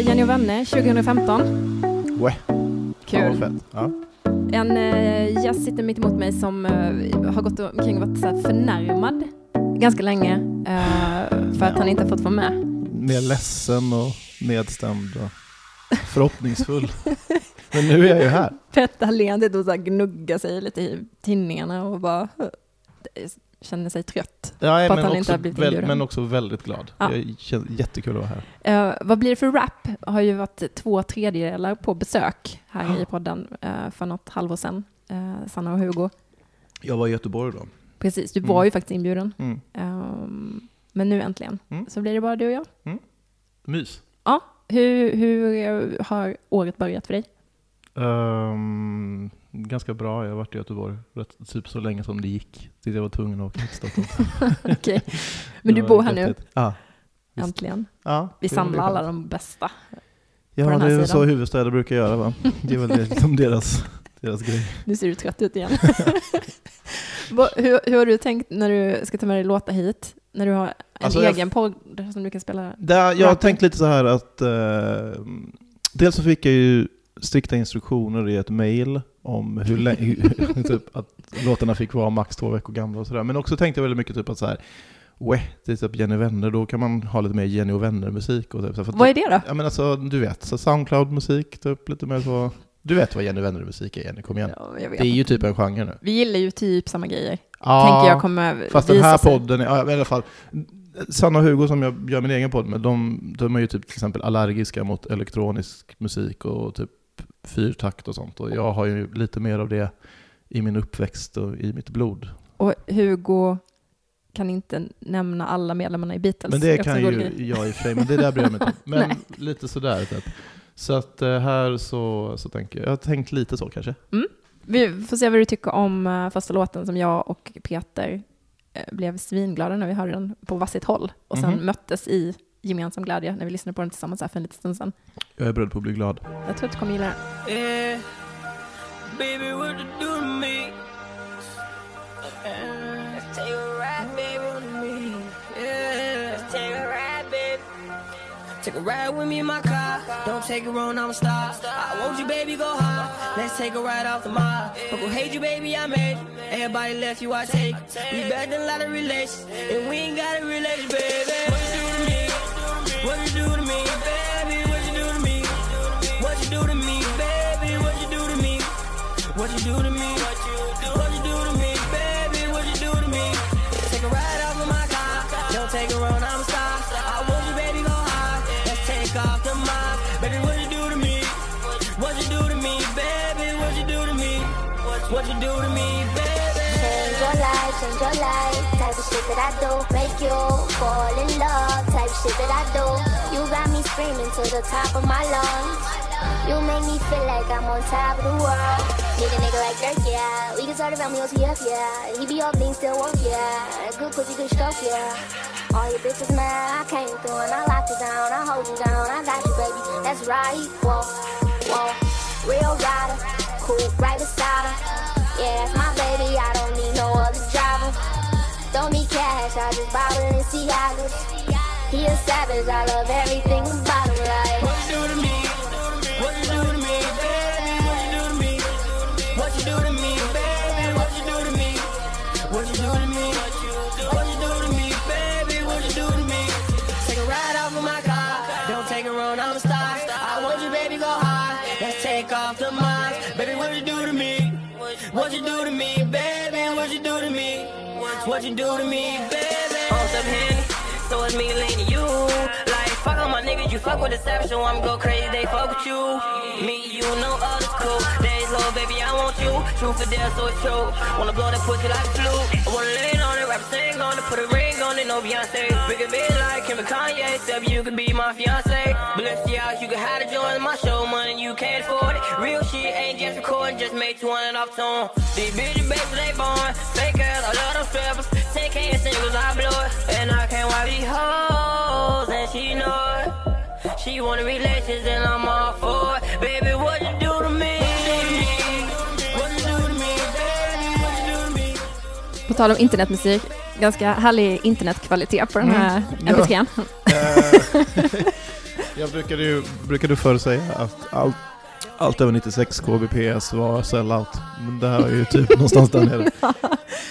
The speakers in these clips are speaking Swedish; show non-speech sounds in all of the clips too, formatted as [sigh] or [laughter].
Jenny och vänner 2015. Weh. Fan vad Kul. fett. Ja. En uh, gäst sitter mitt emot mig som eh, har gått omkring och varit så här förnärmad ganska länge eh, för att han inte har fått vara med. Mer ledsen och nedstämd och förhoppningsfull. Men nu är jag ju här. [laughs] Petter Hallén sitter och så här gnuggar sig lite i tinningarna och bara eh, känner sig trött. Är På att men, han inte har blivit inbjuden. men också väldigt glad. Ja. Jättekul att vara här. Eh, vad blir det för rap? Har ju varit två tredjedelar på besök här i podden eh, för något halvår sedan. Uh, Sanna och Hugo. Jag var i Göteborg då. Precis, du Mm. var ju faktiskt inbjuden. Mm. Ehm, men nu äntligen Mm. så blir det bara du och jag. Mys. Ja, hur, hur har året börjat för dig? Ehm, ganska bra. Jag har varit i Göteborg rätt, typ så länge som det gick. Tills jag var tvungen att åka till Stockholm. [laughs] Okej. [laughs] Men du bor här nu. Ja. Visst. äntligen. ja Vi samlar alla de bästa. Ja, det är sidan. så huvudstäder brukar göra va? Det är väl liksom [laughs] deras, deras grej. Nu ser du trött ut igen. Hur, hur har du tänkt när du ska ta med dig låtar hit? När du har en Alltså, jag- egen podd som du kan spela? Där, jag har tänkt lite så här att eh, dels så fick jag ju strikta instruktioner i ett mail om hur länge, [laughs] typ, att låtarna fick vara max två veckor gamla och sådär. Men också tänkte jag väldigt mycket typ att så här, Weh, det är typ Jenny Vänner, då kan man ha lite mer Jenny och Vänner-musik. Och typ, Vad är det då? Ja men alltså, du vet, så Soundcloud-musik, typ lite mer så... Du vet vad Jenny Vänner-musik är Jenny, kom igen. Ja, Det är ju typ en genre nu. Vi gillar ju typ samma grejer. Ja, Tänker jag kommer Fast den här sig. podden, är, ja, i alla fall, Sanna och Hugo som jag gör min egen podd med, de, de är ju typ till exempel allergiska mot elektronisk musik och typ fyrtakt och sånt. Och jag har ju lite mer av det i min uppväxt och i mitt blod. Och Hugo kan inte nämna alla medlemmarna i Beatles. Men det kan ju det- jag i och för sig, men det där bryr jag mig inte om. [laughs] Men Nej. lite sådär typ. Så att eh, här så, så tänker jag, jag har tänkt lite så kanske. Vi får se vad du tycker om eh, första låten som jag och Peter eh, blev svinglada när vi hörde den på varsitt håll och sen Mhm. möttes i gemensam glädje när vi lyssnade på den tillsammans här för en liten stund sedan. Jag är beredd på att bli glad. Jag tror att du kommer gilla den. Yeah, baby, what you do to me? Let's take a ride, baby. Yeah, let's take a ride, baby. Take a ride with me in my car. Don't take it wrong, I'm a star. I want you, baby, go high. Let's take a ride off the mile. People hate you, baby, I made you. Everybody left you, I take. We better than a lot of relations, and we ain't got a relation, baby. What you do to me, baby? What you do to me? What you do to me, baby? What you do to me? What you do to me? What you do? To me, baby? What you do to me? Take a ride off of my car. Don't take a run, I'm a star. I want you, baby, go high. Let's take off the mile. Baby, what you do to me? What you do to me, baby? What you do to me? What you do to me, change your life. Type of shit that I do. Make you fall in love. Type of shit that I do. You got me screaming to the top of my lungs. You make me feel like I'm on top of the world. Need a nigga like Dirk, yeah. We can start around me on TF, yeah. He be all things still work, yeah. Good pussy, good stroke, yeah. All your bitches mad, I came through and I locked you down. I hold you down, I got you, baby. That's right, whoa, whoa. Real rider, cool, right beside her. Yeah, that's my baby, I don't need. Don't need cash, I just in Seattle. He a savage, I love everything about What you do to me, baby? On some Henny, so it's me leaning you. Like, fuck all my niggas, you fuck with the savage, so I'm go crazy, they fuck with you. Me, you know others cool. Days low, baby, I want you. True for dare, so it's true. Wanna blow that pussy like flu. I wanna lean on it, rap sing on it, put a ring on it, no Beyonce. Big a bit like Kim and Kanye, except you can be my fiance. Balenciaga, you can hide a joint in my show, money you can't afford it. Real shit ain't just recording, just made 200 off tone. These bitches, baby, they born. Fake ass, I love them strippers. 10K in singles, I blow it. And I can't wipe these hoes, and she know it. She want relations, and I'm all for it. Baby, what you do to me? What you do to me, baby? What you do to me? På tal om internetmusik, ganska härlig internetkvalitet på den här Mm, ja. mp3. Eh, [laughs] Jag brukade ju, brukade förr säga att allt, allt över 96 kbps var sellout. Men det här är ju typ någonstans där nere. [laughs]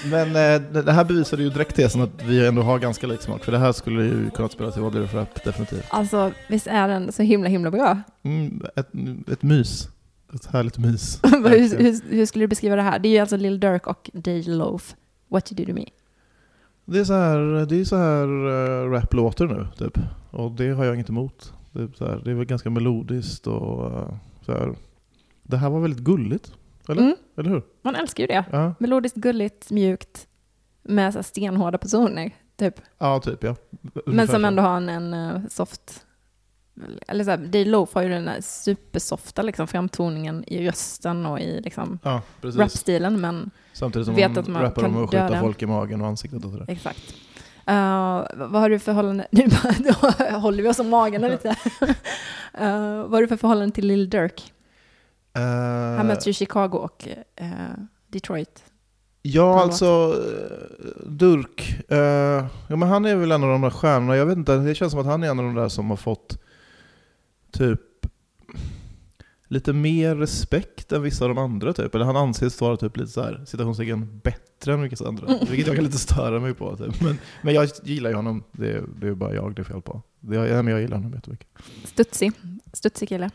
Men eh, det här bevisade ju direkt tesen att vi ändå har ganska lik smak. För det här skulle ju kunna spela till Vad blir det för rap, definitivt. Alltså, visst är den så himla, himla bra? Mm, ett, ett mys. Ett härligt mys. [laughs] hur, hur, hur skulle du beskriva det här? Det är ju alltså Lil Durk och Dej Loaf. What you do to me. Det är så här, det är så här uh, rap låter nu, typ. Och det har jag inget emot. Det är, så här, det är väl ganska melodiskt och eh, så här. Det här var väldigt gulligt, eller? Mm, Eller hur? man älskar ju det. Ja, Melodiskt, gulligt, mjukt. Med så stenhårda personer, typ. ja typ ja. Men Ungefär som så. ändå har en, en eh, soft... Eller så här, Dej Loaf har ju den där supersofta liksom, framtoningen i rösten och i liksom, Ja, rapstilen, men Samtidigt som vet man att man rappar kan om att skjuta folk i magen och ansiktet och sådär. exakt. Uh, vad har du för förhållande... [laughs] Nu håller vi oss om magen lite. uh, [laughs] vad har du för förhållande till Lil Durk? Han Uh, möts ju Chicago och Detroit. ja, alltså Durk. eh, ja, men han är väl en av de där stjärnorna. Jag vet inte, det känns som att han är en av de där som har fått typ lite mer respekt än vissa av de andra typ. Eller han anses vara typ lite såhär, citationstecken, bättre än vissa andra. Vilket jag kan lite störa mig på. Typ. Men, men jag gillar ju honom, det, det är bara jag det är fel på. Det, ja, men jag gillar honom jättemycket. Studsig. Studsig kille.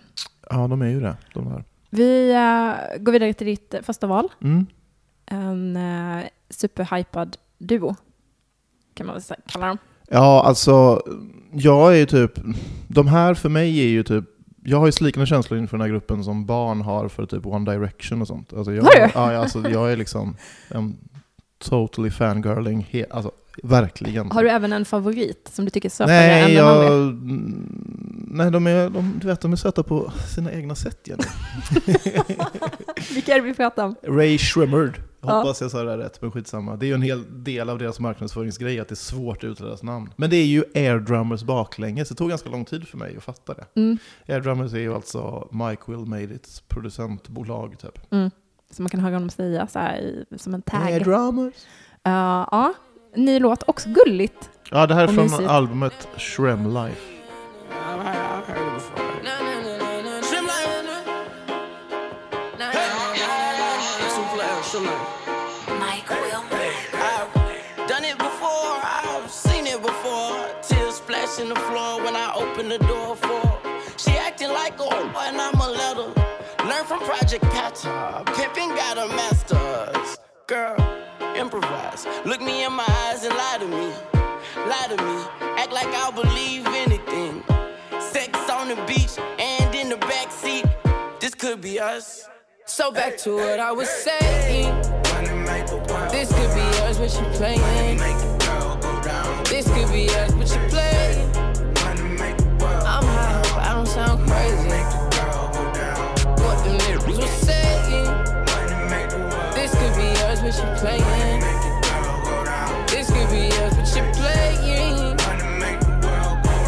Ja, de är ju det, de här. Vi eh, går vidare till ditt eh, första val. Mm. En uh, superhypad duo. Kan man väl säga, kalla dem. Ja, alltså jag är ju typ, de här för mig är ju typ, jag har ju liknande känslor inför den här gruppen som barn har för typ One Direction och sånt. Alltså jag, Har du? Ja, alltså jag är liksom en totally fangirling, he, alltså verkligen. Har du även en favorit som du tycker är sötare nej, än jag, andra? mm, nej, de är, de, du vet, de är söta på sina egna sätt. Jenny. [laughs] Vilka är det vi pratar om? Ray Shremmerd. Ja. Hoppas jag sa det rätt, men skitsamma. Det är ju en hel del av deras marknadsföringsgrej att det är svårt att uttala deras namn. Men det är ju Air Drummers baklänges. Det tog ganska lång tid för mig att fatta det. Mm. Air Drummers är ju alltså Mike Will Made It's producentbolag typ. Mm. Som man kan höra honom säga så här, i- som en tag. Air Drummers. Uh, ja, ny låt. Också gulligt. Ja, det här är från mysigt. albumet Shrem Life. Hey. In floor when I open the door Patcher. Pimpin' got a master's. Girl, improvise. Look me in my eyes and lie to me. Lie to me. Act like I'll believe anything. Sex on the beach and in the back seat. This could be us. So back to what I was saying. This could be us, what you playing. This could be us, what you playing. I'm high, I don't sound crazy. Niggas was saying. This could be us, what you playing. This could be us, what you playing.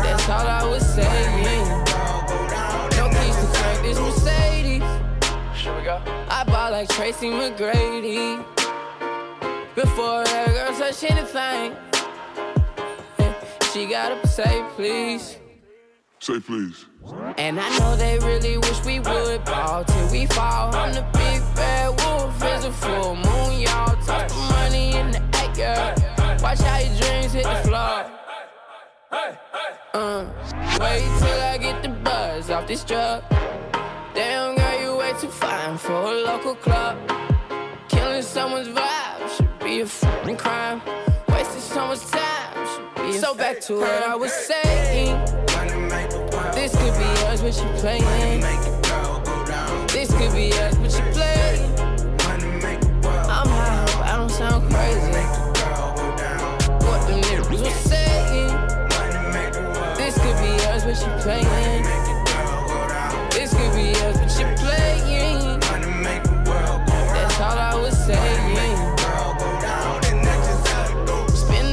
That's all I was saying. No keys to crank this Mercedes. I bought like Tracy McGrady. Before that girl touch anything, she gotta say please. Say please. And I know they really wish we would ball till we fall. I'm the big bad wolf, it's a full moon, y'all. Toss the money in the air, girl. Watch how your dreams hit the floor. Uh, wait till I get the buzz off this drug. Damn, girl, you way too fine for a local club. Killing someone's vibe should be a fucking crime. Wasting someone's time should be a So back to what I was saying. This could be us, what you playing. This could be us, what you playing. I'm high, but I don't sound crazy. What the niggas was saying. This could be us, what you playing. This could be us, what you playing. That's all I was saying.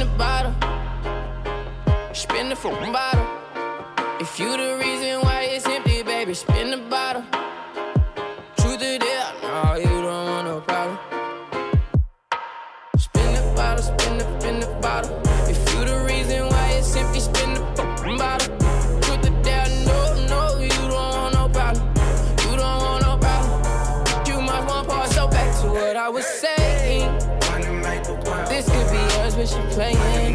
The bottle, bottle. If you the reason why it's empty, baby, spin the bottle. Truth it out, no, you don't want no problem. Spin the bottle, spin the, spin the bottle. If you the reason why it's empty, spin the bottle. Truth no, no, you don't want no problem. You don't want no problem. You want part, so back to what I was saying. This could be but you playing.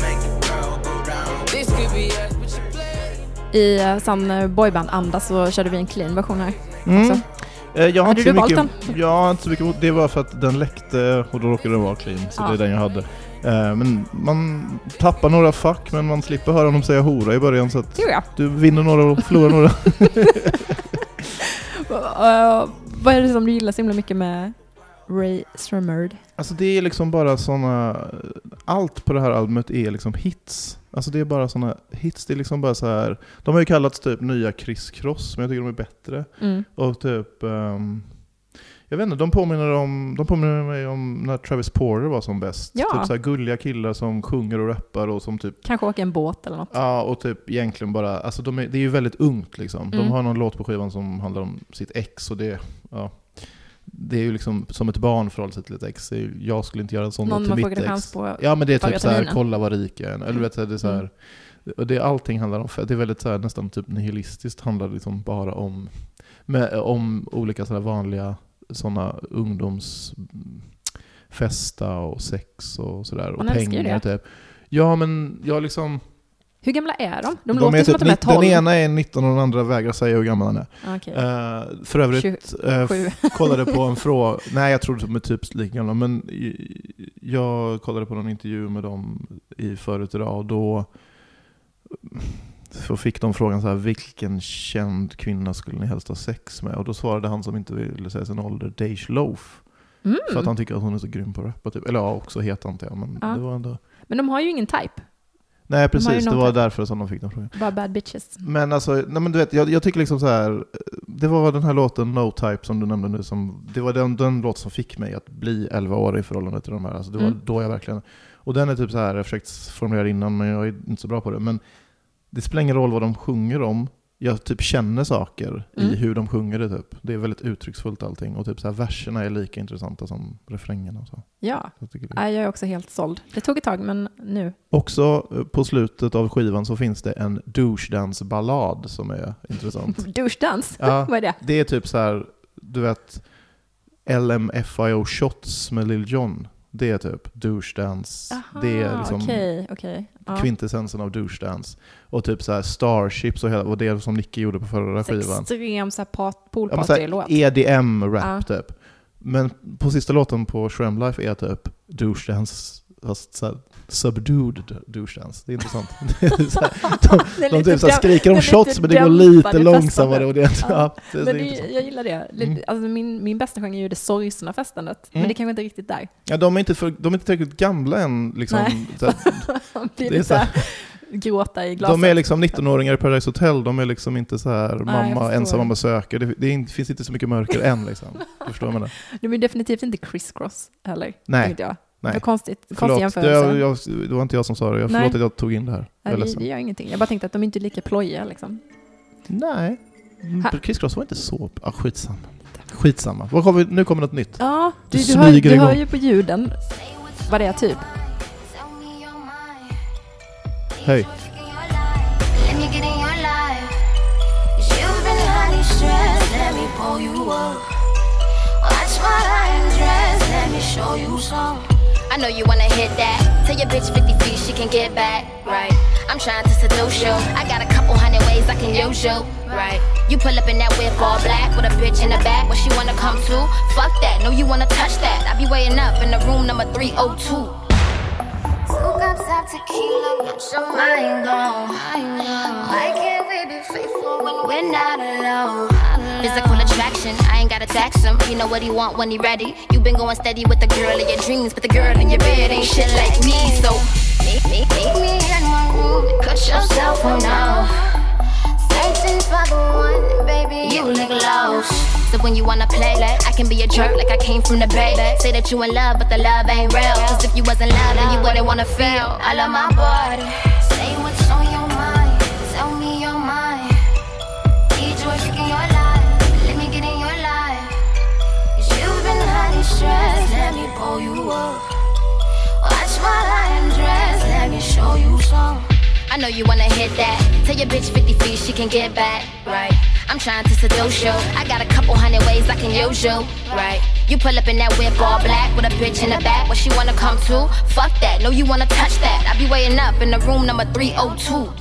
This could be us. I eh, sann boyband-anda så körde vi en clean version här. Mm. också. Eh, Jag har Hade du valt mycket, Jag har inte så mycket emot- Det var för att den läckte och då råkade den vara clean. Så Ja. det är den jag hade. Eh, Men man tappar några fack men man slipper höra dem säga hora i början så att du vinner några och förlorar några. [laughs] Eh, vad är det som du gillar så himla mycket med Ray Sremmerd? Alltså det är liksom bara såna... Allt på det här albumet är liksom hits. Alltså det är bara såna hits. Det är liksom bara så här. De har ju kallats typ nya Chris Cross, men jag tycker de är bättre. Mm. Och typ... ehm, jag vet inte, de påminner, om, de påminner mig om när Travis Porter var som bäst. Ja. Typ så här gulliga killar som sjunger och rappar och som typ... Kanske åka en båt eller något. Ja, och typ egentligen bara... Alltså de är, det är ju väldigt ungt liksom. De Mm. har någon låt på skivan som handlar om sitt ex och det... Ja. Det är ju liksom som ett barn förhåller sig till ett ex. Jag skulle inte göra en sån Någon till mitt ex. på. Ja men det är typ såhär, terminen. kolla vad rik jag är. Eller vet det är så här, Mm. och det, allting handlar om, det är väldigt så här, nästan typ nihilistiskt, handlar liksom bara om, med, om olika sådär vanliga sådana ungdomsfesta och sex och sådär. Och pengar typ. Ja men jag liksom, Hur gamla är de? De, de låter är som typ, att de är 19 12. den ena är 19 och den andra vägrar säga hur gammal han är. Ah, Okej. Eh, för övrigt, Sju. [laughs] kollade på en [laughs] fråga, nej jag tror de är typ lika gamla, men jag kollade på någon intervju med dem i förut idag och då så fick de frågan så här, vilken känd kvinna skulle ni helst ha sex med? Och då svarade han som inte ville säga sin ålder, Dage Loaf. Mm. För att han tycker att hon är så grym på att rappa typ. Eller ja, också het antar jag, men Ja. det var ändå... Men de har ju ingen type. Nej precis, det någon var typ. därför som de fick den frågan. Bara bad bitches. Men alltså, nej men du vet, jag, jag tycker liksom så här. Det var den här låten No Type som du nämnde nu, som, det var den, den låt som fick mig att bli 11 år i förhållande till de här. Alltså det var Mm. då jag verkligen... Och den är typ så här, jag har försökt formulera innan men jag är inte så bra på det. Men det spelar ingen roll vad de sjunger om. Jag typ känner saker Mm. i hur de sjunger det typ. Det är väldigt uttrycksfullt allting. Och typ så här, verserna är lika intressanta som refrängerna. Och så. Ja, Jag det. Jag är också helt såld. Det tog ett tag, men nu. Också eh, på slutet av skivan så finns det en douchedance-ballad som är intressant. [laughs] Douchedans, Ja. [laughs] vad är det? Det är typ så här, du vet, LMFIO shots med Lil Jon. Det är typ douchedance. Aha, Det är liksom Okej, okej. Ja. kvintessensen av douchedance. Och typ så här starships och, hela, och det som Nicky gjorde på förra Så skivan. Extrem Ja, poolparty-låt. EDM-rap Ja. typ. Men på sista låten på Shrem Life är typ douchedance, fast så här subdued douchedance. Det är intressant. [laughs] [laughs] Det är så här, Det är de lite typ så här däm- skriker om det shots men det går lite långsammare. Och det, ja. det, det Men det, intressant. jag gillar det. Mm. Alltså min, min bästa genre är ju det sorgsna festandet. Men Mm. det kanske inte är riktigt där. Ja, de, är inte för, de är inte tillräckligt gamla än. Liksom, Nej. så här, [laughs] Det är Det lite så här- gråta i glaset. de är liksom 19-åringar i Paradise Hotel, de är liksom inte så här mamma, ensam mamma söker. Det, det, är, inte- finns inte så mycket mörker än liksom. Förstår man det? De är definitivt inte crisscross heller. Nej, Jag. Nej. För konstigt, konstig Förlåt, det, jämförelse. jag, jag, det var inte jag som sa det. Jag, Nej. förlåt att jag tog in det här. Nej, det, det gör ingenting. Jag bara tänkte att de inte är lika plojiga liksom. Nej. Ha- Chris Cross var inte så... Ah, skitsamma. Skitsamma. Vad har vi, nu kommer något nytt. Ja, du, Det du, hör, du hör ju på ljuden vad det är typ. Hej. Show you some. I know you wanna hit that. Tell your bitch 50 feet she can get back. Right. I'm trying to seduce you. I got a couple hundred ways I can use you. Right. You pull up in that whip all black with a bitch in the back. What she wanna come to? Fuck that. No, you wanna touch that. I be waiting up in the room number 302. Two cups of tequila, get your mind gone. Why can't we be faithful when we're not alone? Physical attraction, I ain't gotta tax him. He know what he want when he ready. you been going steady with the girl of your dreams, but the girl in your bed ain't shit like me. So meet me, meet me in my room, cut your cell When you wanna play, I can be a jerk like I came from the bay. Say that you in love, but the love ain't real. Cause if you wasn't love, then you wouldn't wanna feel. I love my body. Say what's on your mind. Tell me your mind. You in your life. Let me get in your life. Cause you've been highly stressed. Let me pull you up. Watch my iron dress. Let me show you some. I know you wanna hit that. Tell your bitch 50 feet she can get back, right? I'm trying to seduce you. I got a couple hundred ways I can use you, right? You pull up in that whip all black with a bitch in the back. What she wanna come to? Fuck that. No, you wanna touch that. I be waiting up in the room number 302.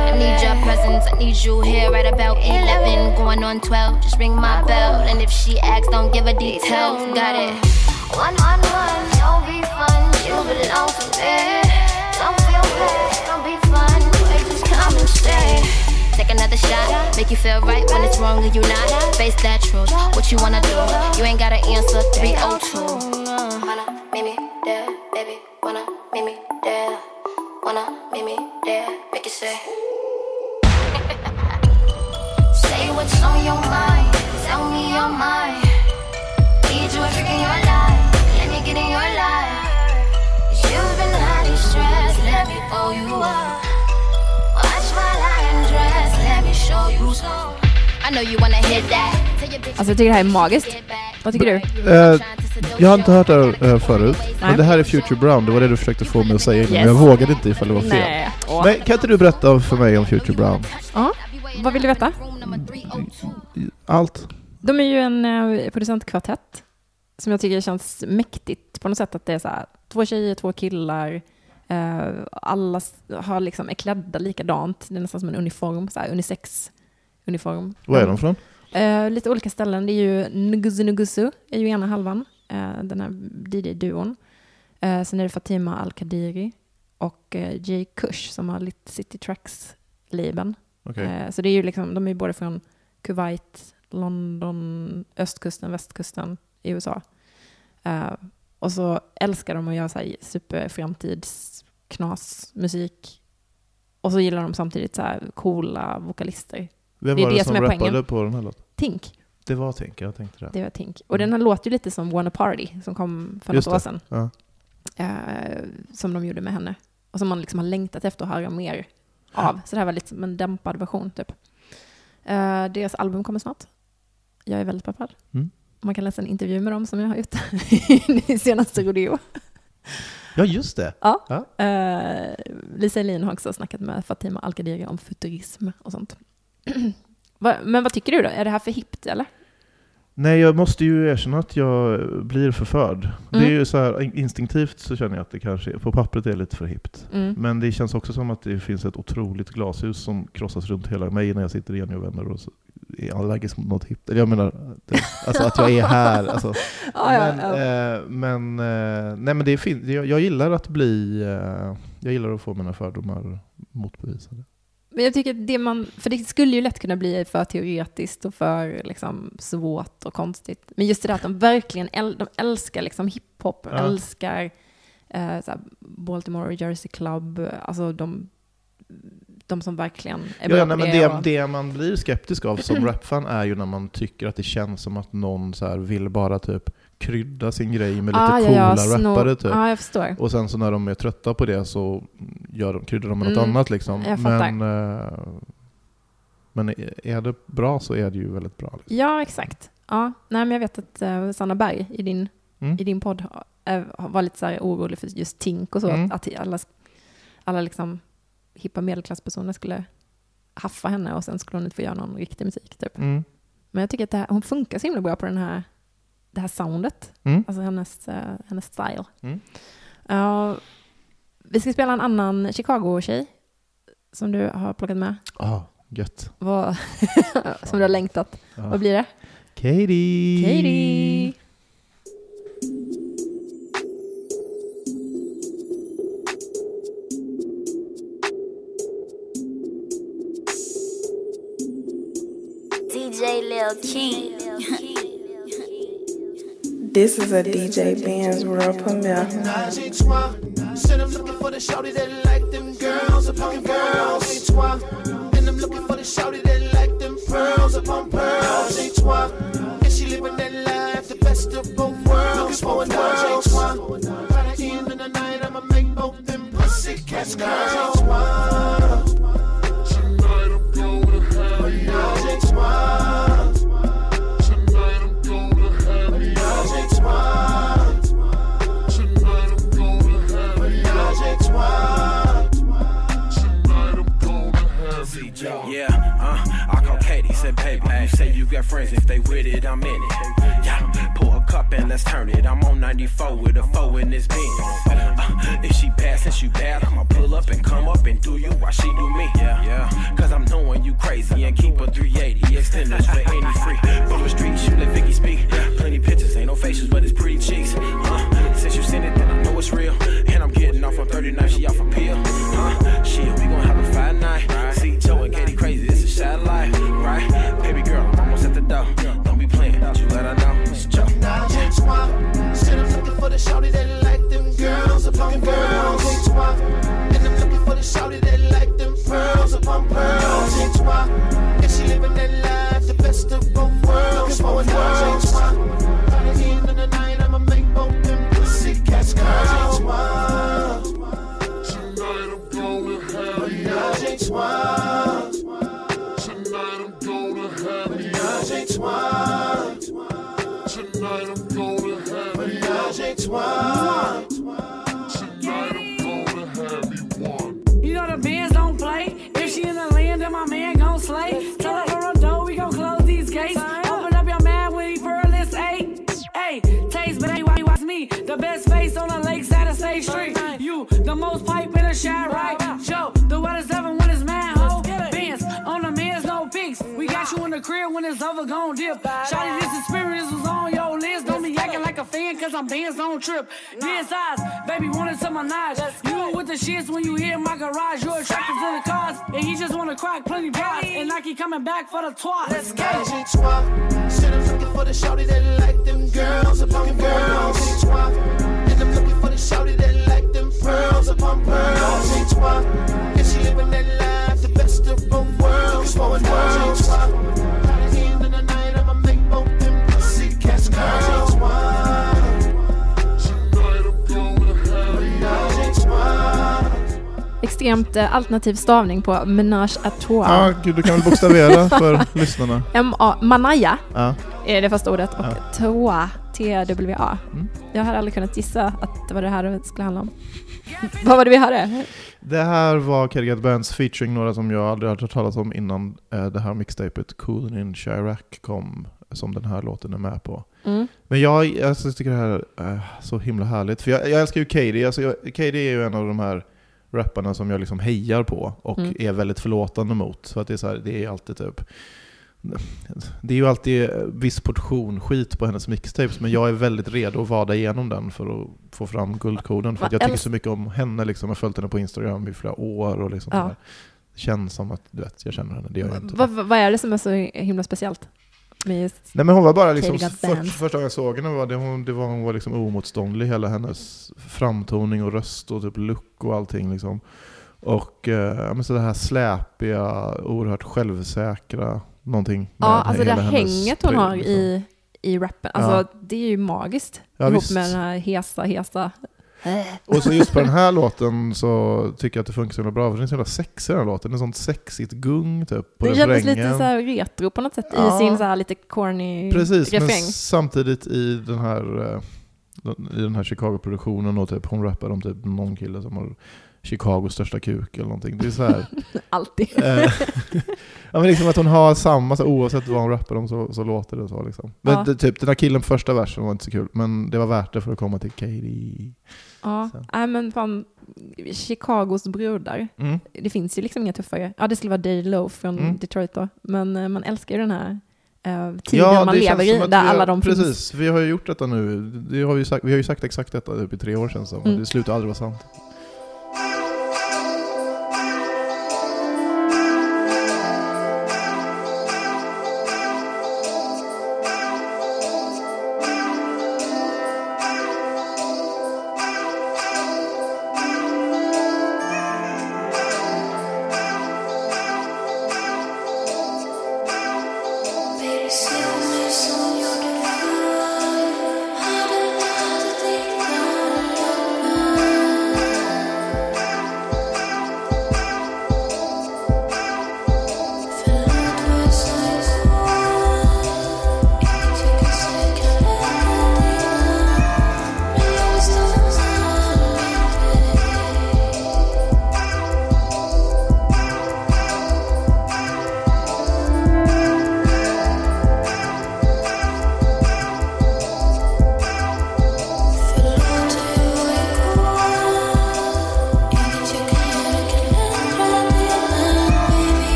I need your presence, I need you here right about 11, going on 12. Just ring my bell, and if she asks, don't give her details. Got it. One on one, don't be fun. You belong to me. Don't feel bad, don't be fun. Just come and stay. Take another shot, make you feel right when it's wrong and you not. Face that truth, what you wanna do? You ain't gotta answer 302. Wanna meet me there, baby? Wanna meet me there? Wanna meet me there? Make you say. [laughs] Say what's on your mind. Tell me your mind. Alltså jag tycker det här är magiskt. Vad tycker du? Eh, jag har inte hört det här eh, förut, Nej. men det här är Future Brown, det var det du försökte få mig att säga innan, Yes. men jag vågade inte ifall det var fel. Nej. Men kan inte du berätta för mig om Future Brown? Ja. Vad vill du veta? Allt? De är ju en eh, producentkvartett som jag tycker känns mäktigt på något sätt att det är så här, två tjejer, två killar, eh, alla har liksom, är klädda likadant, det är nästan som en uniform, så här, unisex-uniform. Vad är de från? Eh, lite olika ställen, det är ju Nguzu Nguzu, är ju ena halvan, eh, den här DJ-duon. Eh, sen är det Fatima Al-Kadiri och eh, Jay Kush som har Lit City Tracks-labeln. Okej. Eh, Så det är ju liksom, de är ju både från Kuwait, London, östkusten, västkusten i USA. Eh, och så älskar de att göra så här superframtidsknasmusik. Och så gillar de samtidigt så här coola vokalister. Vem det är var det det som som rappade poängen. på den här låten? Tink, Det var Tink, jag tänkte det. det var Tink. Och den här låter ju lite som Wanna Party som kom för något år sedan. Ja. Eh, som de gjorde med henne. Och som man liksom har längtat efter att höra mer av. Så det här var lite som en dämpad version typ. Eh, deras album kommer snart. Jag är väldigt peppad. Mm. Man kan läsa en intervju med dem som jag har gjort [laughs] i senaste Rodeo. ja, just det. Ja. Ja. Eh, Lisa Elin har också snackat med Fatima Al-Qadiri om futurism och sånt. [clears throat] Men vad tycker du då? Är det här för hippt eller? Nej, jag måste ju erkänna att jag blir förförd. Det är Mm. ju så här, instinktivt så känner jag att det kanske, på pappret är lite för hippt. Mm. Men det känns också som att det finns ett otroligt glashus som krossas runt hela mig när jag sitter i och vänner och så är allergisk mot något hippt. Jag menar, det, alltså att jag är här. Alltså. [laughs] Ja, ja, men, ja. eh, men, eh, nej, men det är fint. Jag, jag gillar att bli, eh, jag gillar att få mina fördomar motbevisade. Men jag tycker att det man, för det skulle ju lätt kunna bli för teoretiskt och för liksom svårt och konstigt. Men just det där att de verkligen äl, de älskar liksom hiphop, Ja. älskar eh, så här Baltimore Jersey Club, alltså de, de som verkligen är Ja, bra nej, men det. och, det man blir skeptisk av som [laughs] rapfan är ju när man tycker att det känns som att någon så vill bara typ krydda sin grej med lite Ah, ja, coola ja, rappare typ. Ja, jag förstår. Och sen så när de är trötta på det så gör de, kryddar de med något Mm, annat liksom. Men, eh, men är det bra så är det ju väldigt bra. Liksom. Ja, exakt. Ja, nej, men jag vet att uh, Sanna Berg i din, Mm. i din podd uh, var lite så här orolig för just Tink och så, Mm. att alla, alla liksom hippa medelklasspersoner skulle haffa henne och sen skulle hon inte få göra någon riktig musik. Typ. Mm. Men jag tycker att det här, hon funkar så himla bra på den här, det här soundet, Mm. alltså hennes, eh, hennes style. Mm. Ja, vi ska spela en annan Chicago-tjej som du har plockat med, Ah, gött. Vad, [laughs] som du har längtat. Ja. Vad blir det? Katie! Katie! DJ Lil King. This is a DJ Benz World premiere. Said I'm looking for the shawty that like them girls upon girls. And I'm looking for the shawty that like them pearls upon pearls. And she living that life, the best of both worlds. Both worlds. Ain't toi. By the end of the night, I'ma make both them pussy cats girls. I'm in it. Yeah, pour a cup and let's turn it. I'm on 94 with a four in this Benz. Uh, if she bad, since you bad, I'ma pull up and come up and do you while she do me. Yeah, yeah. Cause I'm knowing you crazy and keep a 380 extenders for any free. From the streets, you let Vicky speak. Plenty pictures, ain't no faces, but it's pretty cheeks. Uh, since you sent it, then I know it's real. And I'm getting off on 39, she off a pill. Uh, shit, we gon' have a fine night. See the shawty that like them girls upon girls. Toi. And I'm looking for the shawty that like them pearls upon pearls. And she living that life, the best of both worlds. Looking for a girl. J'ai toi. By the end of the night, I'ma make both them pussy cats girls. J'ai toi. Tonight I'm gonna have you. Now j'ai one. You know the bands don't play. If she in the land, then my man gon' slay. Tell her for a door, we gon' close these gates. Open up your man when he pearless eight. Hey, taste, but ain't why you watch me. The best face on the lakeside of State Street. You, the most pipe in the shot, right? Joe, the wettest ever got you in the crib when it's over, gon' dip. Shotty, this experience was on your list. Don't be acting like a fan, cause I'm bands on trip. This eyes, baby, wanted to my knives. You with the shits when you hear my garage. You're attracted to the cars, and he just wanna crack plenty bras. And I keep coming back for the twat. Let's Now go. j'ai toi. Said I'm looking for the shawty that like them girls upon girls. J'ai. And I'm looking for the shawty that like them pearls upon pearls. J'ai toi. And she living that life, worlds. For a girl. J'ai toi. By the end of the night, I'ma make both them pussy cats girls. Extremt eh, alternativ stavning på Menage à trois. Ja, gud, du kan väl bokstavera för [laughs] lyssnarna? M-A, Manaya Ja. är det första ordet och Ja. Trois, T-W-A. Mm. Jag hade aldrig kunnat gissa att det var det här det skulle handla om. [laughs] Vad var det vi hörde? Det här var Kedgat Bands featuring några som jag aldrig hört talas om innan eh, det här mixtapet Coolin in Chirac kom, som den här låten är med på. Mm. Men jag alltså, tycker det här är så himla härligt, för jag, jag älskar ju Katie. Alltså, jag, Katie är ju en av de här rapparna som jag liksom hejar på och Mm. är väldigt förlåtande mot. Så att det är, så här, det är alltid typ... Det är ju alltid viss portion skit på hennes mixtapes, men jag är väldigt redo att vada igenom den för att få fram guldkoden. För jag tycker så mycket om henne, liksom. jag har följt henne på Instagram i flera år. Och liksom Ja. Det känns som att du vet, jag känner henne, det gör jag inte. Vad, vad är det som är så himla speciellt? Nej men hon var bara liksom, för, första gången jag såg henne var det hon, det var, hon var liksom omotståndlig, hela hennes framtoning och röst och typ look och allting liksom. Och eh, så det här släpiga, oerhört självsäkra, någonting med ja, alltså det här hänget hon har liksom. i, i rappen, alltså det är ju magiskt. Ja, ihop visst. med den här hesa, hesa. [laughs] Och så just på den här låten så tycker jag att det funkar så jävla bra, för den är så jävla sexig den här låten. Det är sånt sexigt gung typ på Det kändes lite så här retro på något sätt Ja. i sin så här lite corny Precis, men refräng. samtidigt i den här, eh, i den här Chicago-produktionen och typ, hon rappar om typ någon kille som har Chicagos största kuk eller någonting. Det är så här. [laughs] Alltid. eh, [laughs] ja, men liksom att hon har samma, så oavsett vad hon rappar om så, så låter det så. Liksom. Men Ja. det, typ, den här killen på första versen var inte så kul, men det var värt det för att komma till Katie. Ja, nej men fan, Chicagos brudar. Mm. Det finns ju liksom inga tuffare. Ja, det skulle vara Day Low från Mm. Detroit då. Men eh, man älskar ju den här eh, tiden man det lever i, där alla de finns. Precis, vi har ju gjort detta nu. Det har vi, sagt, vi har ju sagt exakt detta typ i tre år sedan, så Mm. det slutar aldrig vara sant.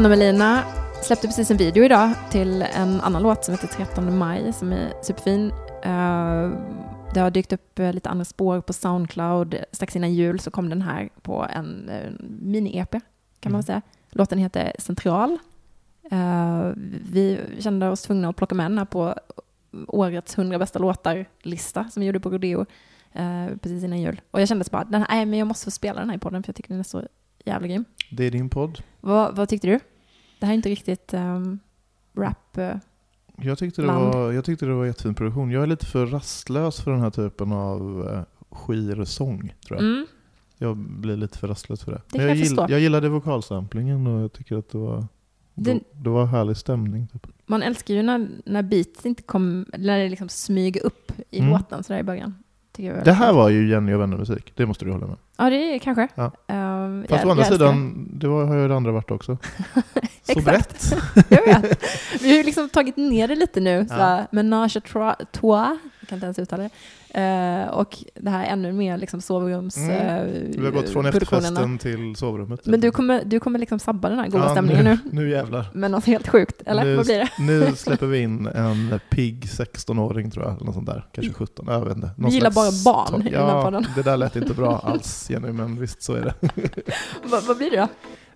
Anna Melina släppte precis en video idag till en annan låt som heter 13 maj som är superfin. Eh, det har dykt upp eh, lite andra spår på Soundcloud. Strax innan jul så kom den här på en eh, mini-EP kan man Mm. säga. Låten heter Central. Vi kände oss tvungna att plocka med den här på årets 100 bästa låtar-lista som vi gjorde på Rodeo precis innan jul. Och jag kände så bara, den här, nej, men jag måste få spela den här i podden för jag tycker den är så jävla grym. Det är din podd. Vad, vad tyckte du? Det här är inte riktigt um, rap. eh, Jag tyckte, det Land. var, jag tyckte det var jättefin produktion. Jag är lite för rastlös för den här typen av eh, skirsång, tror jag. Mm. Jag blir lite för rastlös för det. Det Men jag, jag gill, jag gillade vokalsamplingen och jag tycker att det var, det, det var härlig stämning. Typ. Man älskar ju när, när beats inte kom, när det liksom smyger upp i Mm. låten sådär i början. Det här var ju Jenny och vänner-musik, det måste du hålla med. Ja, det är kanske. Ja. Ehm, Fast jag- å andra sidan, det var, har ju det andra varit också. [laughs] Så Exakt. brett. [laughs] Jag vet. Vi har ju liksom tagit ner det lite nu. Ja. Menage à trois, kan inte ens uttala det. Eh, och det här ännu mer liksom sovrums... Mm. eh, Vi har gått från efterfesten till sovrummet. Men du kommer, du kommer liksom sabba den här goda Ja, stämningen nu. Nu jävlar. Men något helt sjukt, eller? Nu, Vad blir det? nu släpper vi in en pigg 16-åring tror jag, eller något sånt där. Kanske 17, jag vet inte. Någon Vi gillar bara barn i den här Ja, podden. det där lät inte bra alls Jenny, men visst så är det. [laughs] vad, vad blir det då?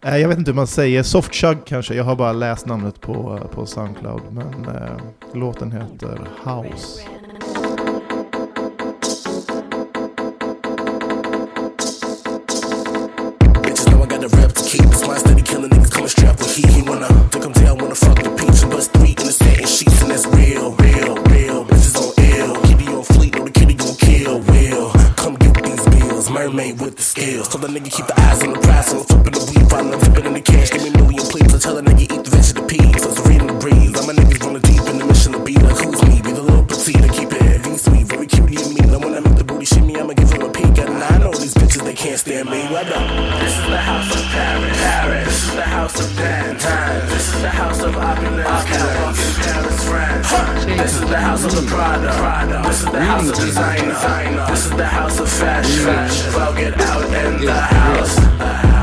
Eh, Jag vet inte hur man säger, softchug kanske. Jag har bara läst namnet på, på Soundcloud, men eh, låten heter House. Heat. He wanna take them down, wanna fuck the peach and bust three in the satin sheets, and that's real, real, real. Bitches on ill. Kitty on fleet, know the kitty gon' kill. Will come get these bills. Mermaid with the skills. Tell the nigga keep the eyes on the prize. So I'm flipping the weed, I'm flipping in the cash. Give me a million please. I tell a nigga the house of the Prada. Prada. This is the house of designer. This is the house of fashion. Well, get out in the house.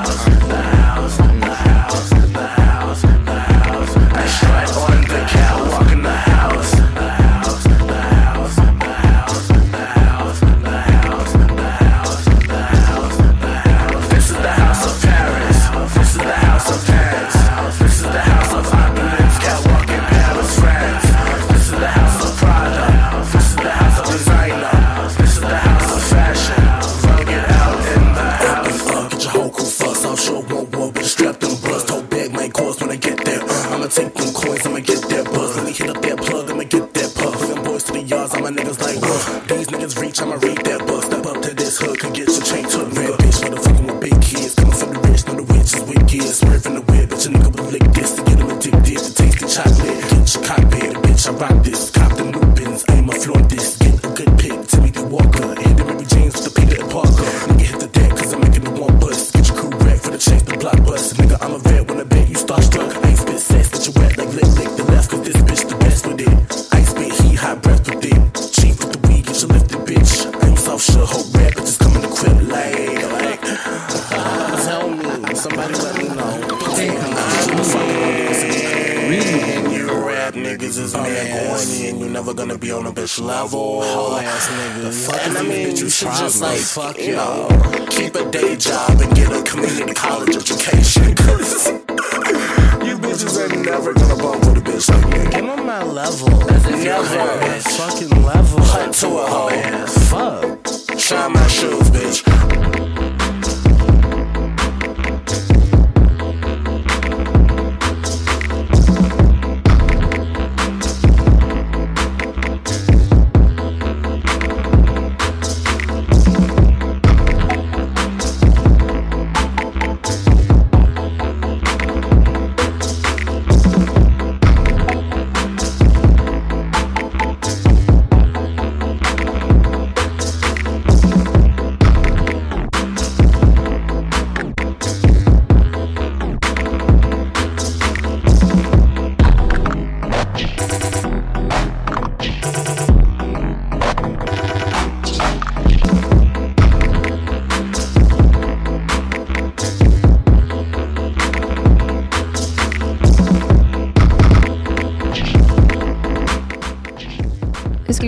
Fuck you know,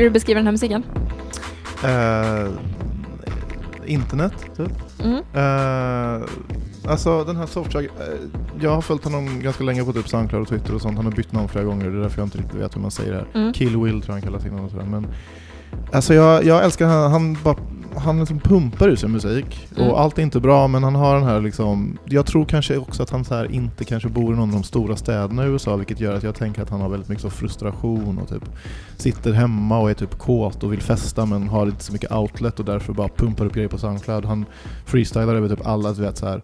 skulle du beskriva den här musiken? Eh, internet, typ. Mm. Eh, alltså den här Softjug, eh, jag har följt honom ganska länge på typ Soundcloud och Twitter och sånt. Han har bytt namn flera gånger, det är därför jag inte riktigt vet hur man säger det här. Mm. Kill Will tror jag han kallar sin och sådär. Men alltså jag, jag älskar han, han bara han liksom pumpar ur sin musik Mm. och allt är inte bra men han har den här liksom Jag tror kanske också att han så här inte kanske bor i någon av de stora städerna i USA vilket gör att jag tänker att han har väldigt mycket så frustration och typ sitter hemma och är typ kåt och vill festa men har inte så mycket outlet och därför bara pumpar upp grejer på Soundcloud. Han freestylar över typ alla, du vet så här.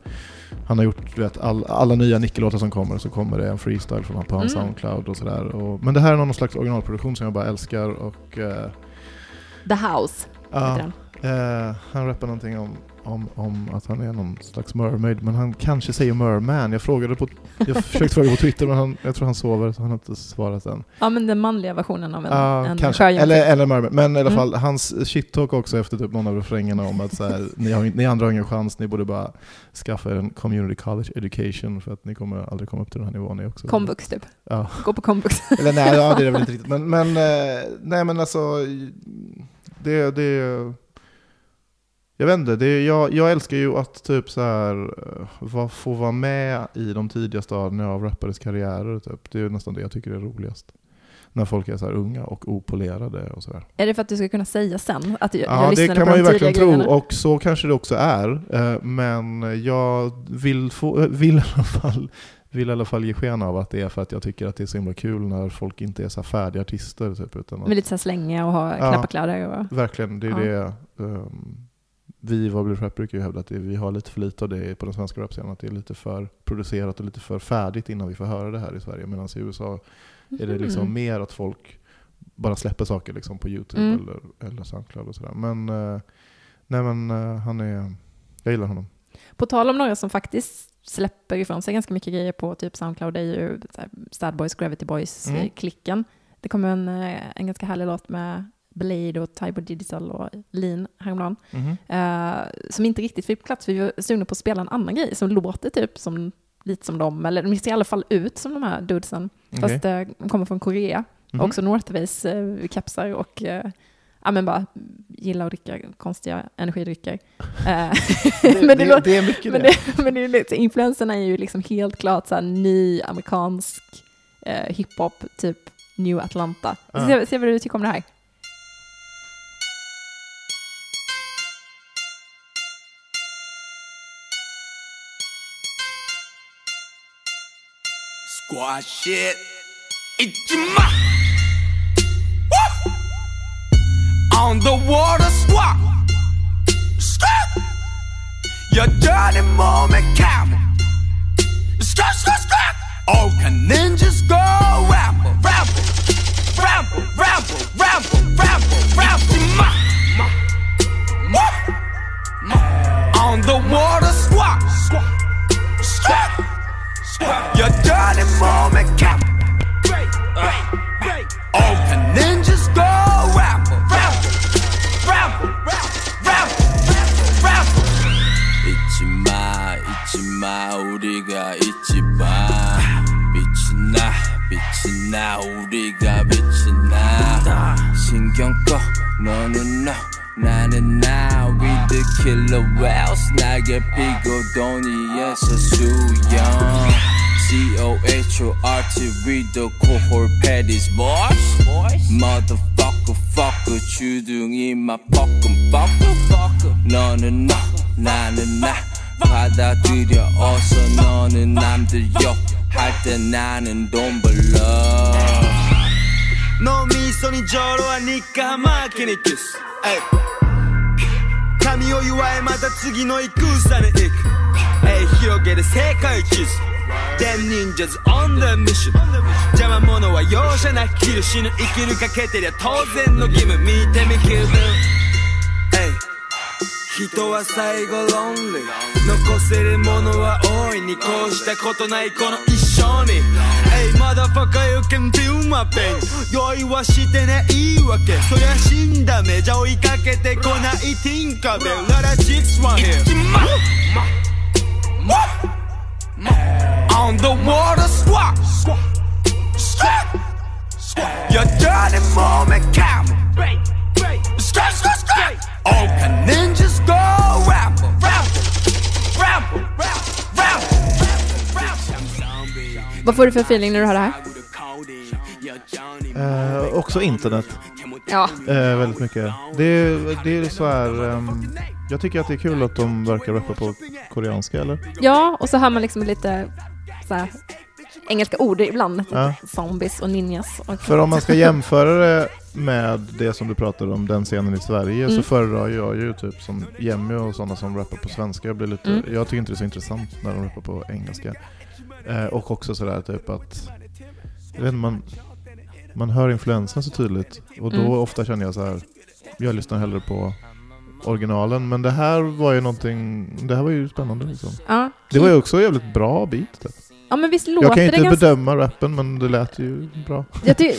Han har gjort vet, all, alla nya Nicke-låtar som kommer så kommer det en freestyle från, på hans Mm. Soundcloud och sådär. Men det här är någon slags originalproduktion som jag bara älskar och eh, The House heter den. Eh, han rappar någonting om, om, om att han är någon slags mermaid, men han kanske säger merman. Jag frågade på, jag [laughs] försökte fråga på Twitter, men han, jag tror han sover, så han har inte svarat än. Ja, men den manliga versionen av en, Ja, en kanske. Eller, eller mermaid. Men i alla Mm. fall, hans shit-talk också efter typ någon av refrängerna om att så här, [laughs] ni, har, ni andra har ingen chans, ni borde bara skaffa er en community college education för att ni kommer aldrig komma upp till den här nivån. Ni också. Komvux typ. Ja. Gå på komvux. [laughs] Eller nej, ja, det är väl inte riktigt. Men, men, eh, nej, men alltså, det, det jag vet inte, det, jag, jag älskar ju att typ så här, eh, va- få vara med i de tidiga stadierna av rappares karriärer. Typ. Det är nästan det jag tycker är roligast. När folk är så unga och opolerade och sådär. Är det för att du ska kunna säga sen att jag, Ja, jag det lyssnade kan på man ju de verkligen tidiga tro grejerna? och så kanske det också är. eh, Men jag vill, få, vill, i alla fall, vill i alla fall ge sken av att det är för att jag tycker att det är så himla kul när folk inte är så färdiga artister. Typ, utan att, Med lite så slänga och ha Ja. knäppa kläder och... Verkligen, det är Ja. det. Um, vi i Vad blir rap brukar ju hävda att vi har lite för lite av det på den svenska rapscenen. Att det är lite för producerat och lite för färdigt innan vi får höra det här i Sverige. Medan i USA är det liksom Mhm. mer att folk bara släpper saker liksom på Youtube Mm. eller, eller Soundcloud och sådär. Men, eh, nej men eh, han är, jag gillar honom. På tal om några som faktiskt släpper ifrån sig ganska mycket grejer på typ Soundcloud, det är ju Sad Boys, Gravity Mm. Boys-klicken. Det kom en, eh, en ganska härlig låt med Blade och Tybo Digital och Lean häromdagen. Mhm. Eh, som inte riktigt fick plats, för vi var sugna på att spela en annan grej som låter typ som, lite som dem, eller de ser i alla fall ut som de här dudesen. Fast Okej. eh, de kommer från Korea. Mhm. Också Northways eh, kepsar och ja, men bara gilla att dricka konstiga energidrycker. Det- [laughs] [laughs] men det- låter- det är mycket men det. det. Men det är lite, influenserna är ju liksom helt klart så här ny amerikansk eh, hiphop, typ New Atlanta. Ja. Se, se vad du tycker om det här. Squad shit. Ichima. Woo! On the water squad. Skirt. Your dirty moment camel. Skirt, skirt, skirt. All can ninjas go ramble, ramble, ramble, ramble, ramble, ramble, ramble. Ma, ma, Woo! cohort patties, boys. Motherfucker, fucker, 주둥이 막 뻐끔 뻐끔 뻐끔. 너는 너, 나는 나. 받아들여 어서 너는 남들 욕할 때 나는 돈 벌러. 너 미소니 저러하니까 막히니 키스. 에이. 神を祝えまた次の戦に行くえい広げる世界地図 Them ninjas on the mission. 邪魔者は容赦なく切る死ぬ生きるかけてりゃ当然の義務。見てみ気分人は最後ロンリー残せるものは大いにこうしたことないこの一生に。Hey motherfucker you can feel my pain 酔いはしてないわけ。そりゃ死んだ目。じゃ追いかけてこないティンカベル Let us chicks one here On the water squat Your dirty moment camel Straight, straight, straight. All can ninjas go rapper, rapper, rapper, rapper, rapper. Vad får du för feeling när du hör det här? Eh, också internet. Ja. Eh, väldigt mycket. Det är, det är så här... ehm, jag tycker att det är kul att de verkar rappa på koreanska, eller? Ja, och så hör man liksom lite så här, engelska ord ibland. Typ Ja. Zombies och ninjas. Och För om man ska jämföra det med det som du pratade om, den scenen i Sverige, så Mm. föredrar jag ju typ som Jemmy och sådana som rappar på svenska. Jag, blir lite, Mm. jag tycker inte det är så intressant när de rappar på engelska. Eh, och också sådär typ att, jag vet inte, man, man hör influensen så tydligt. Och då Mm. ofta känner jag så här, jag lyssnar hellre på originalen. Men det här var ju någonting, det här var ju spännande liksom. Ja. Det var ju också jävligt bra beat. Typ. Ja, men visst låter Jag kan ju inte ganska... bedöma rappen men det lät ju bra. Jag tycker,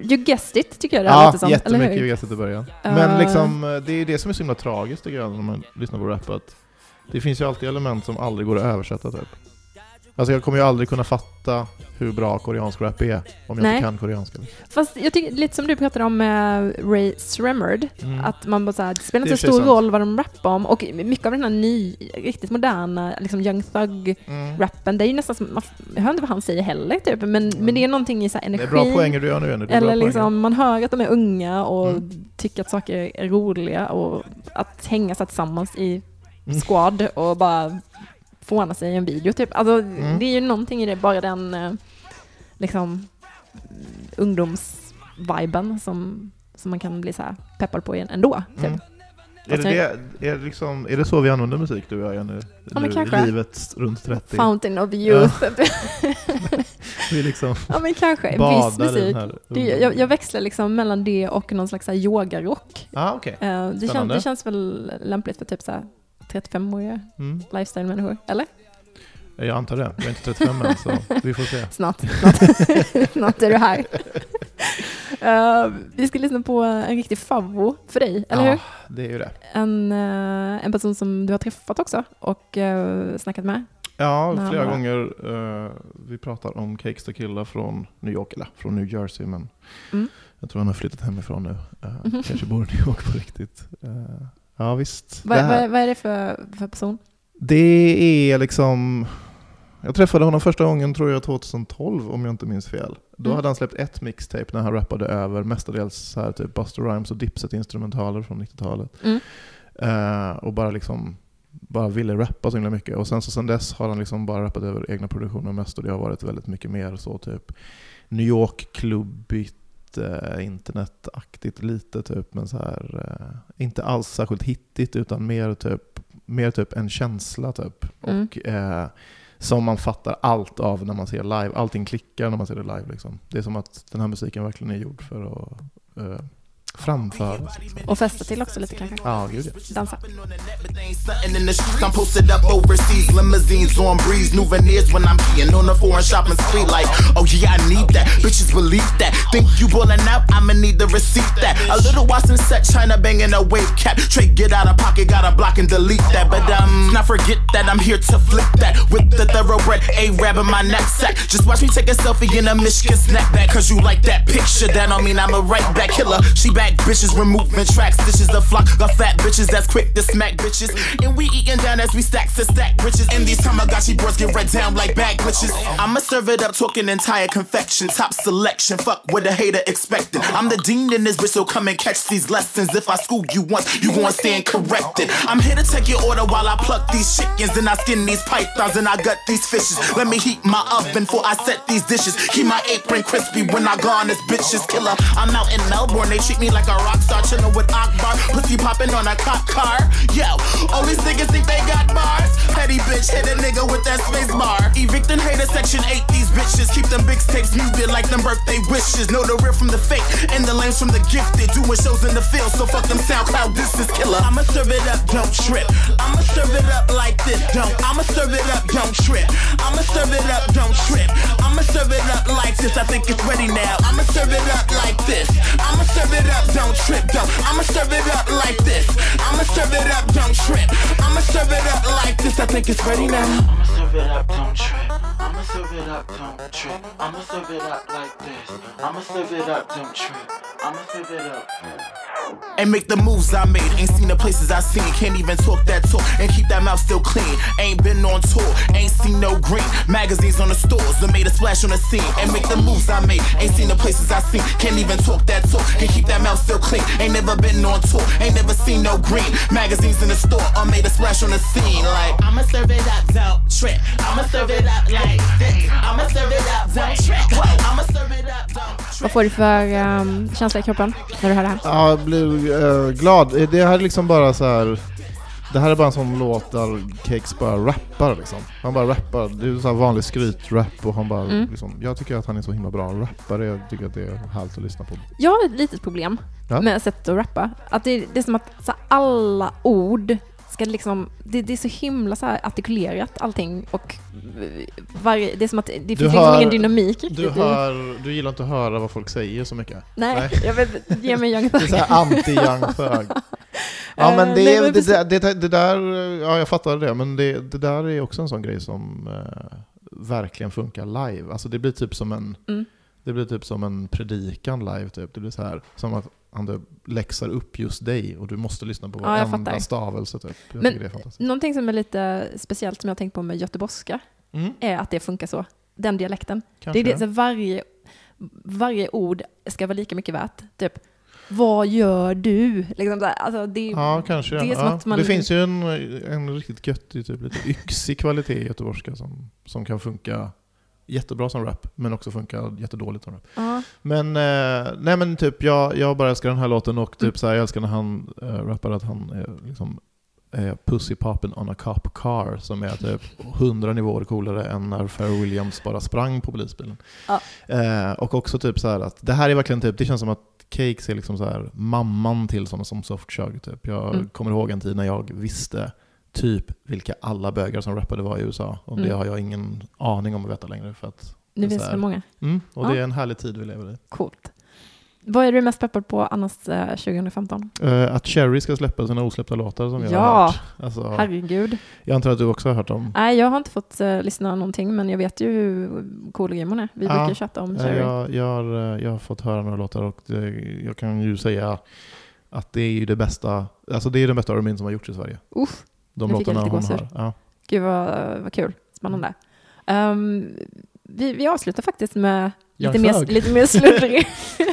you guessed it, tycker jag det Ja, låter som. eller jättemycket hur? gästet i början. Eh. Men liksom, eh, det är det som är så himla tragiskt tycker jag när man lyssnar på rap. Att det finns ju alltid element som aldrig går att översätta typ. Alltså jag kommer ju aldrig kunna fatta hur bra koreansk rap är om jag Nej. inte kan koreanska. Fast jag tycker lite som du pratade om med Ray Sremmerd, Mm. att man bara så här, det spelar inte så stor sig sant. roll vad de rappar om. Och mycket av den här ny, riktigt moderna, liksom young thug-rappen, det är ju nästan som, man, jag hör inte vad han säger heller typ, men, men det är någonting i så här Mm. Det energi. är bra poänger du gör nu Jenny. Eller liksom, man hör att de är unga och Mm. tycker att saker är roliga och att hänga här tillsammans i Mm. squad och bara fåna sig i en video typ. Alltså Mm. det är ju någonting i det, bara den eh, liksom ungdomsviben som, som man kan bli så här peppad på ändå. Typ. Mm. Är Fast det, det, är, det liksom, är det så vi använder musik du och jag Jenny? Ja, men Nu, kanske. Livet runt 30. Fountain of youth. [laughs] [laughs] Vi liksom ja men kanske, viss musik. Det, jag, jag växlar liksom mellan det och någon slags yogarock. Ah, okej. Eh, det, Spännande. det känns väl lämpligt för typ så här 35-åriga Mm. lifestyle-människor, eller? Jag antar det. Jag är inte 35 än så vi får se. [laughs] Snart, snart, [laughs] snart är du här. [laughs] Eh, vi ska lyssna på en riktig favvo för dig, eller ja, hur? det är ju det. En, eh, en person som du har träffat också och eh, snackat med. Ja, När flera gånger. vi pratar om Cakes Tequila från New York, eller från New Jersey, men Mm. jag tror han har flyttat hemifrån nu. Eh, Mhm. Kanske bor i New York på riktigt. Ja, visst. Vad, vad, vad är det för, för person? det är liksom... Jag träffade honom första gången tror jag 2012 om jag inte minns fel. Då Mm. hade han släppt ett mixtape när han rappade över mestadels så här, typ Buster Rhymes och Dipset instrumentaler från 90-talet. Mm. Eh, och bara liksom bara ville rappa så himla mycket. Och sen så sen dess har han liksom bara rappat över egna produktioner mest och det har varit väldigt mycket mer så typ New York-klubbigt, eh, internetaktigt lite typ, men så här eh, inte alls särskilt hittigt utan mer typ, mer typ en känsla typ. Mm. Och eh, som man fattar allt av när man ser live. Allting klickar när man ser det live liksom. Det är som att den här musiken verkligen är gjord för att eh, And post it up overseas. Limousines on breeze. New framför. when I'm också on the foreign shopping ja. Like, Oh yeah, I need that. Bitches believe that. Think you balling out? I'ma need the receipt that. A little Watson set, China bangin' a wave cap. Trey, get out of pocket, gotta block and delete that. But um, not forget that I'm here to flip that. With the thoroughbred A-Rab in my knapsack. Just watch me take a selfie in a Michigan snapback. Cause you like that picture, that don't mean I'm a right back. Killer, she back bitches, removing tracks, stitches the flock of fat bitches that's quick to smack bitches. And we eating down as we stack to stack riches. And these Tamagotchi boys get red down like bag glitches. I'ma serve it up, talking entire confection, top selection. Fuck what a hater expected. I'm the dean in this bitch, so come and catch these lessons. If I school you once, you gon' stand corrected. I'm here to take your order while I pluck these chickens. Then I skin these pythons and I gut these fishes. Let me heat my oven before I set these dishes. Keep my apron crispy when I gone this bitch is killer. I'm out in Melbourne, they treat me like a rock star, chillin' with Akbar. Pussy popping on a cop car. Yo, all these niggas think they got bars. Petty bitch, hit a nigga with that space bar. Evicting hater section 8, these bitches. Keep them big tapes muted like them birthday wishes. Know the real from the fake and the lames from the gifted. Doing shows in the field, so fuck them SoundCloud, this is killer. I'ma serve it up, don't trip. I'ma serve it up like this, don't. I'ma serve it up, don't trip. I'ma serve it up, don't trip. I'ma serve it up like this, I think it's ready now. I'ma serve it up like this. I'ma serve it up, don't trip, don't. I'ma serve it up like this. I'ma serve it up, don't trip. I'ma serve it up like this, I think it's ready now. I'ma serve it up, don't trip. I'ma serve it up, don't trip. I'ma serve it up like this. I'ma serve it up, don't trip. I'ma serve it up. and make the moves I made. Ain't seen the places I seen, can't even talk that talk and keep that mouth still clean. Ain't been on tour, ain't seen no green. Magazines on the stores that made a splash on the scene and make the moves I made. Ain't seen the places I seen, can't even talk that talk and keep that mouth still clean. Ain't never been on tour, ain't never seen no green. Magazines in the store, I made a splash on the scene. Like I'ma serve it up, don't trip. I'ma serve it up like Vad får du för um, känsla i kroppen när du hör det här? Ja, jag blir eh, glad. Det här är liksom bara så här. Det här är bara en sån låt där Cakes bara rappar liksom. Han bara rappar. Det är så här vanlig skrytrap och han bara Mm. liksom, Jag tycker att han är så himla bra rappare. Jag tycker att det är härligt att lyssna på. Jag har ett litet problem Ja. med sättet att rappa. Att det, det är som att alla ord ska liksom, det, det är så himla så artikulerat allting och varje, det är som att det finns liksom hör- ingen dynamik riktigt Du, hör, du gillar inte att höra vad folk säger så mycket? Nej, jag vet, ge mig Young Det är så här anti-young thug. [laughs] Ja men Eh, det, nej, det, där, det, det där, ja jag fattar det, men det, det där är också en sån grej som eh, verkligen funkar live. Alltså det blir typ som en, Mm. det blir typ som en predikan live typ. Det blir så här, som att han läxar upp just dig och du måste lyssna på Ja, varenda fattar. stavelse typ. Jag Men det är fantastiskt. någonting som är lite speciellt som jag har tänkt på med göteborgska Mm. är att det funkar så. Den dialekten. Kanske det är det, så varje, varje ord ska vara lika mycket värt. Typ, vad gör du? Liksom där, alltså det, Ja, kanske. det ja. man... Det finns ju en, en riktigt göttig, typ lite yxig kvalitet i göteborgska som, som kan funka jättebra som rap, men också funka jättedåligt som rap. Ja. Men, eh, nej men typ, jag, jag bara älskar den här låten och typ Mm. så här, jag älskar när han eh, rappar att han är liksom eh, Pussy poppin on a cop car som är typ hundra nivåer coolare än när Pharrell Williams bara sprang på polisbilen. Ja. Eh, och också typ så här att det här är verkligen typ, det känns som att Cakes är liksom så här mamman till sådana som Softchug. Typ. Jag Mm. kommer ihåg en tid när jag visste typ vilka alla bögar som rappade var i USA. Och det Mm. har jag ingen aning om att veta längre. För att Nu det finns det många. Mm, och Ja. det är en härlig tid vi lever i. Coolt. Vad är du mest peppad på annars eh, 2015? Eh, att Cherry ska släppa sina osläppta låtar som jag har Ja, hört. Alltså, herregud. jag antar att du också har hört dem. Nej, jag har inte fått uh, lyssna någonting, men jag vet ju hur cool hon är. Vi Ja. brukar chatta om Eh, Cherry. Jag, jag, har, eh, jag har fått höra några låtar och det, jag kan ju säga att det är ju det bästa, alltså det är den bästa R&B som har gjorts i Sverige. Uff, De jag låtarna hon har. Ja. Gud vad, vad kul, spännande. Ehm, vi, vi avslutar faktiskt med lite mer, lite mer sluddrig,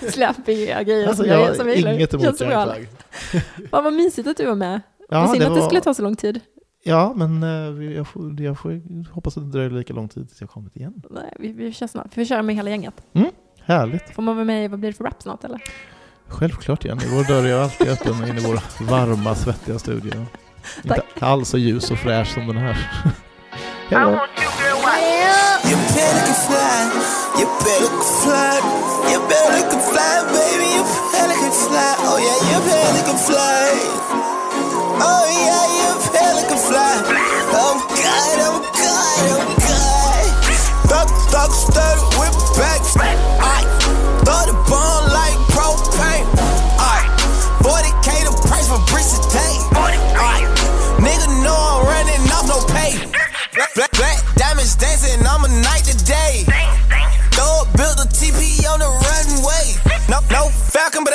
[laughs] släpiga grejer Alltså, som, jag jag, som jag gillar. inget emot Young. [laughs] Fan vad mysigt att du var med. Ja, det är synd det att det skulle ta så lång tid. Ja, men eh, jag får, jag får hoppas att det dröjer lika lång tid tills jag kommit igen. Nej, vi, vi kör snart. Vi kör med hela gänget. Härligt. Får man vara med i Vad blir det för rap snart eller? Självklart Jenny, vår dörr är alltid öppen in i vår varma, svettiga studio. Inte alls så ljus och fräsch som den här. Hello. You better can fly, you better can fly, you better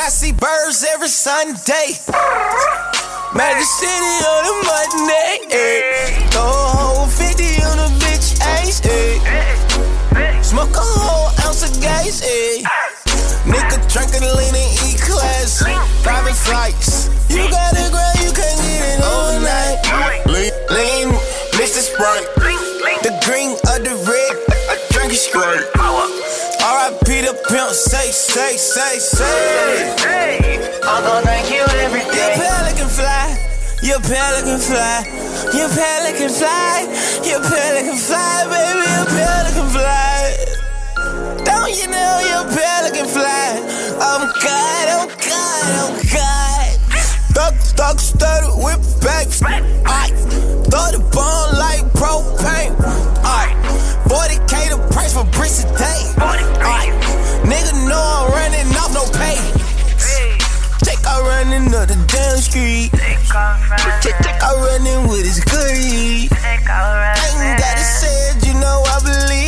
I see birds every Sunday. Magic City on a Monday. eh. Throw a whole 50 on a bitch ace. eh. Smoke a whole ounce of gas. eh. Nigga drinking lean and E class. Private flights. The pimp, say, say, say, say. I'm gonna thank you every day. Your pelican fly, your pelican fly, your pelican fly, your pelican fly, baby, your pelican fly. Don't you know your pelican fly? I'm God, I'm God, I'm God. Thug, thug, stud, whip back. Aye. Throw the bone like propane. Aye. 40k the price for bricks today. Aye. Nigga know I'm running off no pay. Take out running up the damn street. Take, take out running with his goodies. Ain't gotta say it, you know I believe.